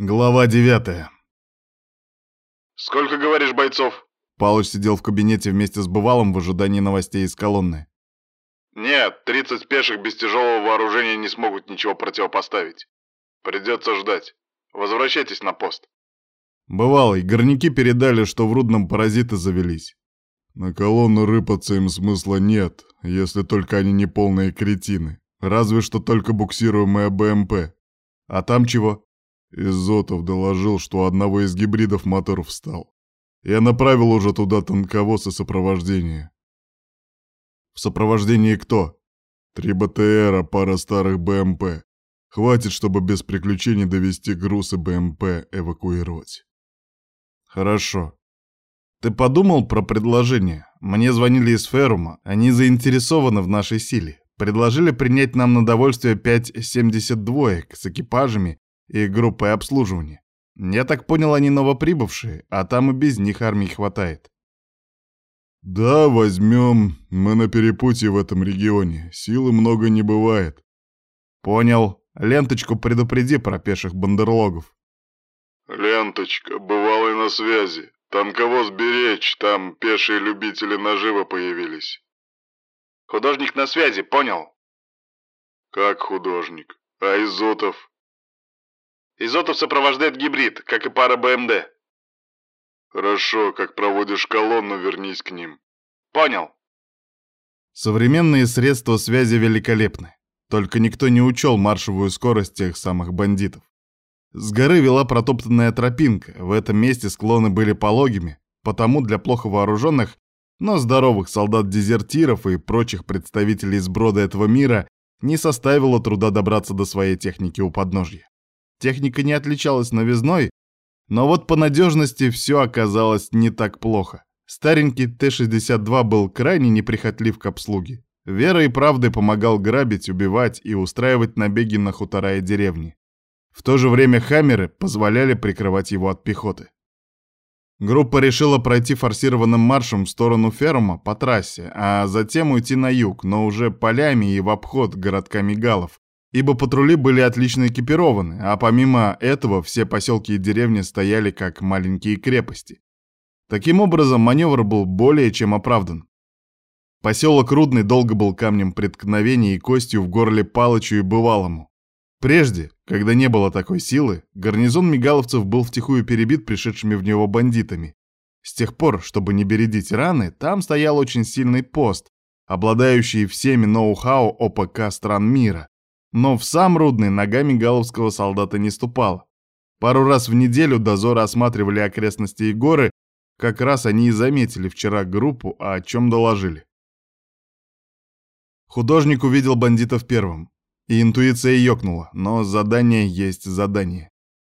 Глава девятая. «Сколько, говоришь, бойцов?» Палыч сидел в кабинете вместе с Бывалым в ожидании новостей из колонны. «Нет, 30 пеших без тяжелого вооружения не смогут ничего противопоставить. Придется ждать. Возвращайтесь на пост». Бывалый, горняки передали, что в Рудном паразиты завелись. На колонну рыпаться им смысла нет, если только они не полные кретины. Разве что только буксируемая БМП. А там чего? Изотов доложил, что у одного из гибридов мотор встал. Я направил уже туда танковоз и сопровождение. В сопровождении кто? Три БТРа, пара старых БМП. Хватит, чтобы без приключений довести груз и БМП эвакуировать. Хорошо. Ты подумал про предложение? Мне звонили из Ферума, они заинтересованы в нашей силе. Предложили принять нам на довольствие 5,72 с экипажами и группой обслуживания. Я так понял, они новоприбывшие, а там и без них армии хватает. Да, возьмем. Мы на перепутье в этом регионе. Силы много не бывает. Понял. Ленточку предупреди про пеших бандерлогов. Ленточка, бывалый на связи. Танковоз беречь, там пешие любители нажива появились. Художник на связи, понял? Как художник? А Изотов? Изотов сопровождает гибрид, как и пара БМД. Хорошо, как проводишь колонну, вернись к ним. Понял. Современные средства связи великолепны. Только никто не учел маршевую скорость тех самых бандитов. С горы вела протоптанная тропинка, в этом месте склоны были пологими, потому для плохо вооруженных, но здоровых солдат-дезертиров и прочих представителей сброда этого мира не составило труда добраться до своей техники у подножья. Техника не отличалась новизной, но вот по надежности все оказалось не так плохо. Старенький Т-62 был крайне неприхотлив к обслуге. Верой и правдой помогал грабить, убивать и устраивать набеги на хутора и деревни. В то же время хаммеры позволяли прикрывать его от пехоты. Группа решила пройти форсированным маршем в сторону Ферма по трассе, а затем уйти на юг, но уже полями и в обход городка Мигалов, ибо патрули были отлично экипированы, а помимо этого все поселки и деревни стояли как маленькие крепости. Таким образом, маневр был более чем оправдан. Поселок Рудный долго был камнем преткновения и костью в горле Палычу и Бывалому. Прежде, когда не было такой силы, гарнизон мигаловцев был втихую перебит пришедшими в него бандитами. С тех пор, чтобы не бередить раны, там стоял очень сильный пост, обладающий всеми ноу-хау ОПК стран мира, но в сам Рудный ногами галовского солдата не ступал. Пару раз в неделю дозоры осматривали окрестности и горы, как раз они и заметили вчера группу, а о чем доложили. Художник увидел бандитов первым, и интуиция ёкнула, но задание есть задание.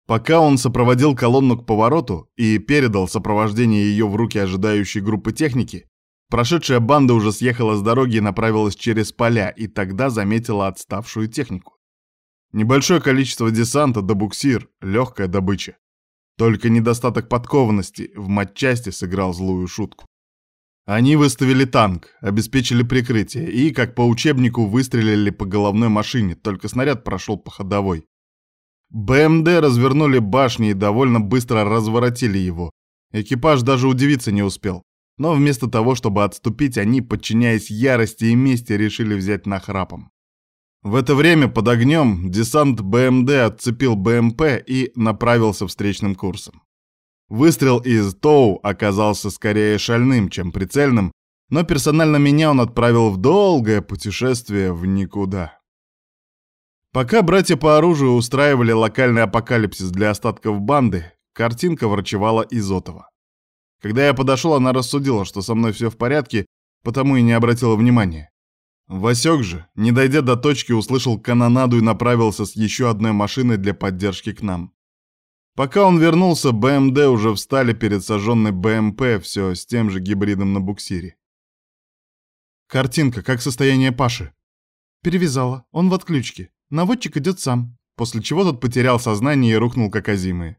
Пока он сопроводил колонну к повороту и передал сопровождение ее в руки ожидающей группы техники, Прошедшая банда уже съехала с дороги и направилась через поля, и тогда заметила отставшую технику. Небольшое количество десанта да буксир, легкая добыча. Только недостаток подкованности в матчасти сыграл злую шутку. Они выставили танк, обеспечили прикрытие и, как по учебнику, выстрелили по головной машине, только снаряд прошел по ходовой. БМД развернули башни и довольно быстро разворотили его. Экипаж даже удивиться не успел. Но вместо того, чтобы отступить, они, подчиняясь ярости и мести, решили взять нахрапом. В это время под огнем десант БМД отцепил БМП и направился встречным курсом. Выстрел из ТОУ оказался скорее шальным, чем прицельным, но персонально меня он отправил в долгое путешествие в никуда. Пока братья по оружию устраивали локальный апокалипсис для остатков банды, картинка врачевала Изотова. Когда я подошел, она рассудила, что со мной все в порядке, потому и не обратила внимания. Васек же, не дойдя до точки, услышал канонаду и направился с еще одной машиной для поддержки к нам. Пока он вернулся, БМД уже встали перед сожженной БМП, все с тем же гибридом на буксире. «Картинка, как состояние Паши?» «Перевязала, он в отключке. Наводчик идет сам», после чего тот потерял сознание и рухнул как озимый.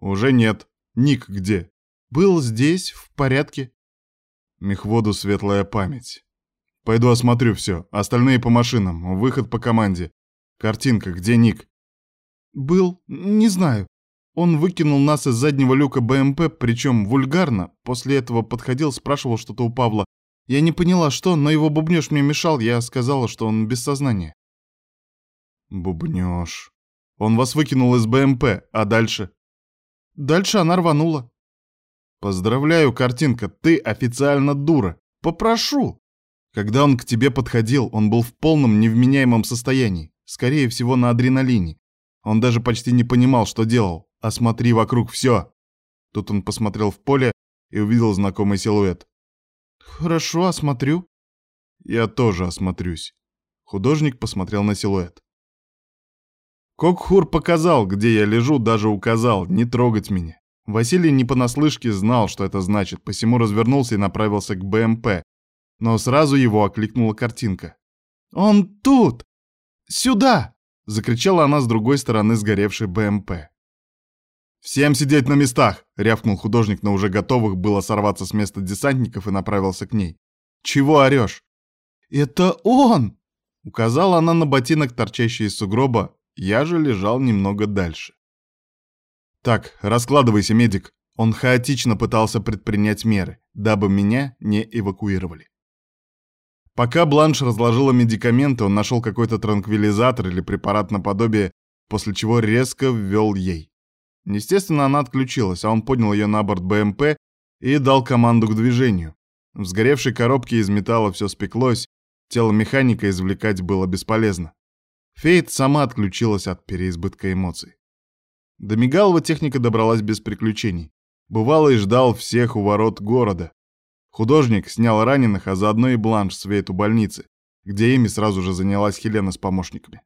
«Уже нет. Ник где?» Был здесь, в порядке. Мехводу светлая память. Пойду осмотрю все. Остальные по машинам. Выход по команде. Картинка, где Ник? Был, не знаю. Он выкинул нас из заднего люка БМП, причем вульгарно. После этого подходил, спрашивал что-то у Павла. Я не поняла, что, но его бубнёж мне мешал. Я сказала, что он без сознания. Бубнёж. Он вас выкинул из БМП, а дальше? Дальше она рванула. Поздравляю, картинка, ты официально дура. Попрошу. Когда он к тебе подходил, он был в полном невменяемом состоянии, скорее всего, на адреналине. Он даже почти не понимал, что делал. Осмотри вокруг все. Тут он посмотрел в поле и увидел знакомый силуэт. Хорошо, осмотрю. Я тоже осмотрюсь. Художник посмотрел на силуэт. Кокхур показал, где я лежу, даже указал, не трогать меня. Василий не понаслышке знал, что это значит, посему развернулся и направился к БМП. Но сразу его окликнула картинка. «Он тут! Сюда!» — закричала она с другой стороны сгоревшей БМП. «Всем сидеть на местах!» — рявкнул художник на уже готовых было сорваться с места десантников и направился к ней. «Чего орешь?» «Это он!» — указала она на ботинок, торчащий из сугроба, я же лежал немного дальше. «Так, раскладывайся, медик». Он хаотично пытался предпринять меры, дабы меня не эвакуировали. Пока Бланш разложила медикаменты, он нашел какой-то транквилизатор или препарат наподобие, после чего резко ввел ей. Естественно, она отключилась, а он поднял ее на борт БМП и дал команду к движению. В сгоревшей коробке из металла все спеклось, тело механика извлекать было бесполезно. Фейт сама отключилась от переизбытка эмоций. До Мигалова техника добралась без приключений. Бывало и ждал всех у ворот города. Художник снял раненых, а заодно и бланш с у больницы, где ими сразу же занялась Хелена с помощниками.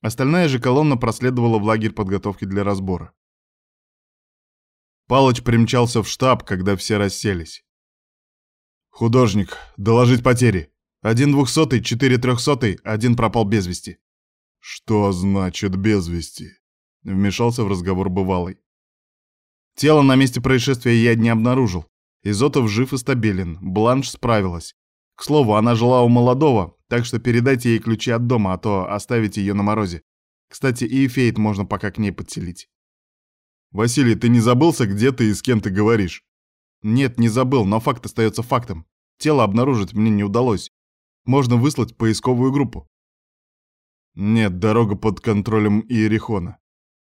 Остальная же колонна проследовала в лагерь подготовки для разбора. Палыч примчался в штаб, когда все расселись. «Художник, доложить потери. Один двухсотый, четыре трехсотый, один пропал без вести». «Что значит без вести?» — вмешался в разговор бывалый. «Тело на месте происшествия я не обнаружил. Изотов жив и стабилен, Бланш справилась. К слову, она жила у молодого, так что передайте ей ключи от дома, а то оставите ее на морозе. Кстати, и Фейт можно пока к ней подселить». «Василий, ты не забылся, где ты и с кем ты говоришь?» «Нет, не забыл, но факт остается фактом. Тело обнаружить мне не удалось. Можно выслать поисковую группу». Нет, дорога под контролем Иерихона.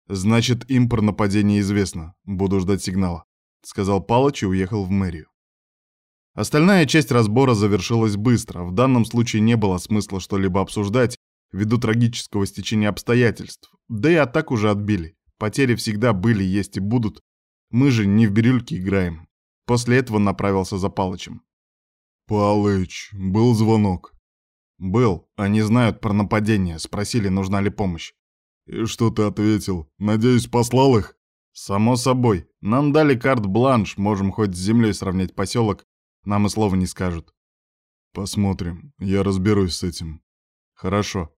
Значит, им про нападение известно. Буду ждать сигнала, сказал Палыч и уехал в мэрию. Остальная часть разбора завершилась быстро. В данном случае не было смысла что-либо обсуждать ввиду трагического стечения обстоятельств. Да и атак уже отбили. Потери всегда были, есть и будут. Мы же не в бирюльке играем. После этого направился за Палычем. «Палыч, был звонок», «Был. Они знают про нападение. Спросили, нужна ли помощь». «И что ты ответил? Надеюсь, послал их?» «Само собой. Нам дали карт-бланш. Можем хоть с землей сравнять поселок. Нам и слова не скажут». «Посмотрим. Я разберусь с этим». «Хорошо».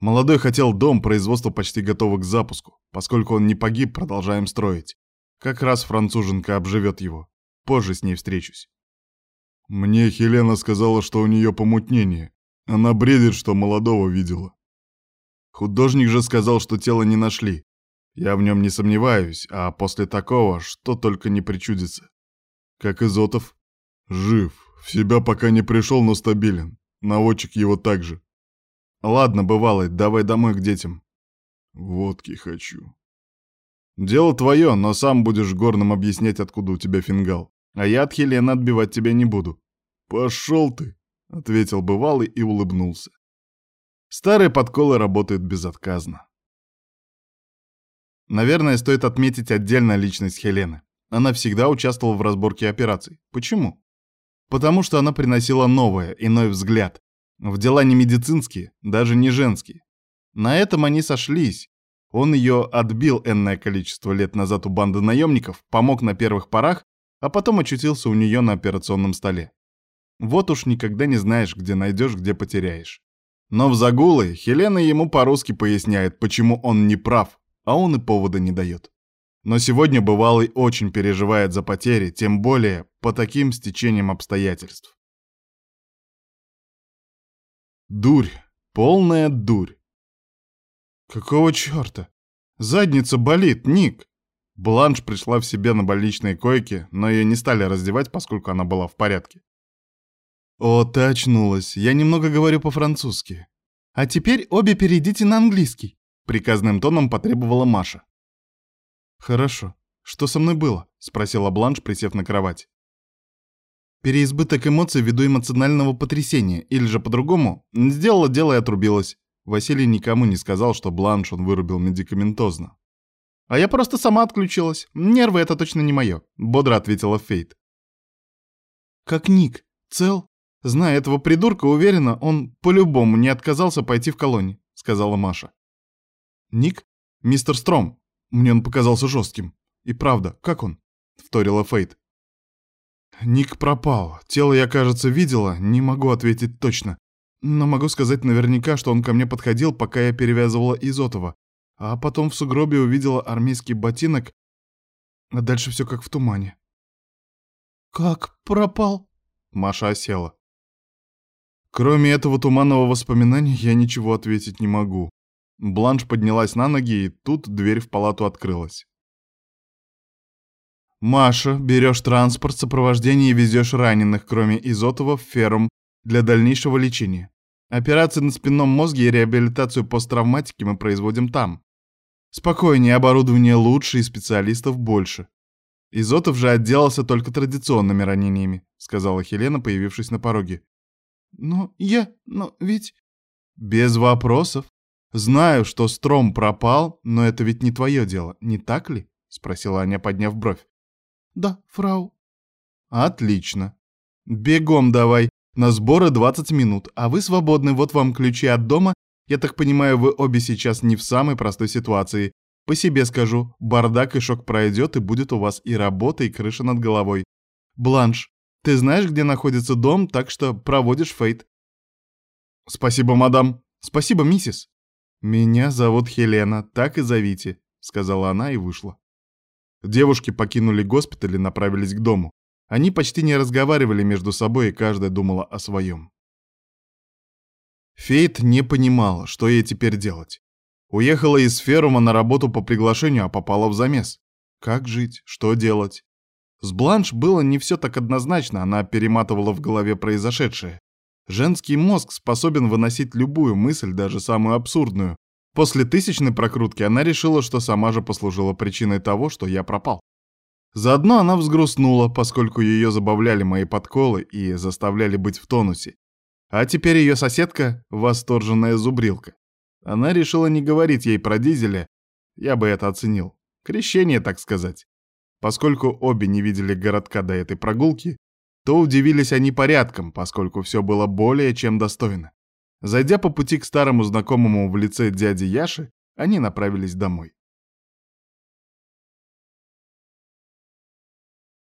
Молодой хотел дом, производство почти готово к запуску. Поскольку он не погиб, продолжаем строить. Как раз француженка обживет его. Позже с ней встречусь. Мне Хелена сказала, что у нее помутнение. Она бредит, что молодого видела. Художник же сказал, что тело не нашли. Я в нем не сомневаюсь, а после такого что только не причудится. Как Изотов? Жив. В себя пока не пришел, но стабилен. Наводчик его также. Ладно, бывалый, давай домой к детям. Водки хочу. Дело твое, но сам будешь горным объяснять, откуда у тебя фингал. А я от Хелены отбивать тебя не буду. Пошел ты. — ответил бывалый и улыбнулся. Старые подколы работают безотказно. Наверное, стоит отметить отдельно личность Хелены. Она всегда участвовала в разборке операций. Почему? Потому что она приносила новое, иной взгляд. В дела не медицинские, даже не женские. На этом они сошлись. Он ее отбил энное количество лет назад у банды наемников, помог на первых порах, а потом очутился у нее на операционном столе. Вот уж никогда не знаешь, где найдешь, где потеряешь. Но в загулы Хелена ему по-русски поясняет, почему он не прав, а он и повода не дает. Но сегодня бывалый очень переживает за потери, тем более по таким стечениям обстоятельств. Дурь, полная дурь. Какого черта? Задница болит, Ник. Бланш пришла в себя на больничной койке, но ее не стали раздевать, поскольку она была в порядке. «О, ты очнулась. Я немного говорю по-французски. А теперь обе перейдите на английский», — приказным тоном потребовала Маша. «Хорошо. Что со мной было?» — спросила Бланш, присев на кровать. Переизбыток эмоций ввиду эмоционального потрясения, или же по-другому, сделала дело и отрубилась. Василий никому не сказал, что Бланш он вырубил медикаментозно. «А я просто сама отключилась. Нервы — это точно не мое», — бодро ответила Фейт. «Как Ник? Цел?» Зная этого придурка, уверена, он по-любому не отказался пойти в колонию, сказала Маша. Ник? Мистер Стром. Мне он показался жестким. И правда, как он? Вторила Фейт. Ник пропал. Тело я, кажется, видела, не могу ответить точно. Но могу сказать наверняка, что он ко мне подходил, пока я перевязывала Изотова. А потом в сугробе увидела армейский ботинок, а дальше все как в тумане. «Как пропал?» Маша осела. Кроме этого туманного воспоминания я ничего ответить не могу. Бланш поднялась на ноги, и тут дверь в палату открылась. «Маша, берешь транспорт, сопровождение и везешь раненых, кроме Изотова, в ферм для дальнейшего лечения. Операции на спинном мозге и реабилитацию посттравматики мы производим там. Спокойнее, оборудование лучше и специалистов больше. Изотов же отделался только традиционными ранениями», — сказала Хелена, появившись на пороге. Но я... но ведь... Без вопросов. Знаю, что Стром пропал, но это ведь не твое дело, не так ли? Спросила Аня, подняв бровь. Да, фрау. Отлично. Бегом давай. На сборы 20 минут, а вы свободны, вот вам ключи от дома. Я так понимаю, вы обе сейчас не в самой простой ситуации. По себе скажу, бардак и шок пройдет, и будет у вас и работа, и крыша над головой. Бланш, ты знаешь, где находится дом, так что проводишь фейт. Спасибо, мадам. Спасибо, миссис. Меня зовут Хелена, так и зовите, сказала она и вышла. Девушки покинули госпиталь и направились к дому. Они почти не разговаривали между собой, и каждая думала о своем. Фейт не понимала, что ей теперь делать. Уехала из Ферума на работу по приглашению, а попала в замес. Как жить? Что делать? С Бланш было не все так однозначно, она перематывала в голове произошедшее. Женский мозг способен выносить любую мысль, даже самую абсурдную. После тысячной прокрутки она решила, что сама же послужила причиной того, что я пропал. Заодно она взгрустнула, поскольку ее забавляли мои подколы и заставляли быть в тонусе. А теперь ее соседка — восторженная зубрилка. Она решила не говорить ей про дизеля, я бы это оценил. Крещение, так сказать. Поскольку обе не видели городка до этой прогулки, то удивились они порядком, поскольку все было более чем достойно. Зайдя по пути к старому знакомому в лице дяди Яши, они направились домой.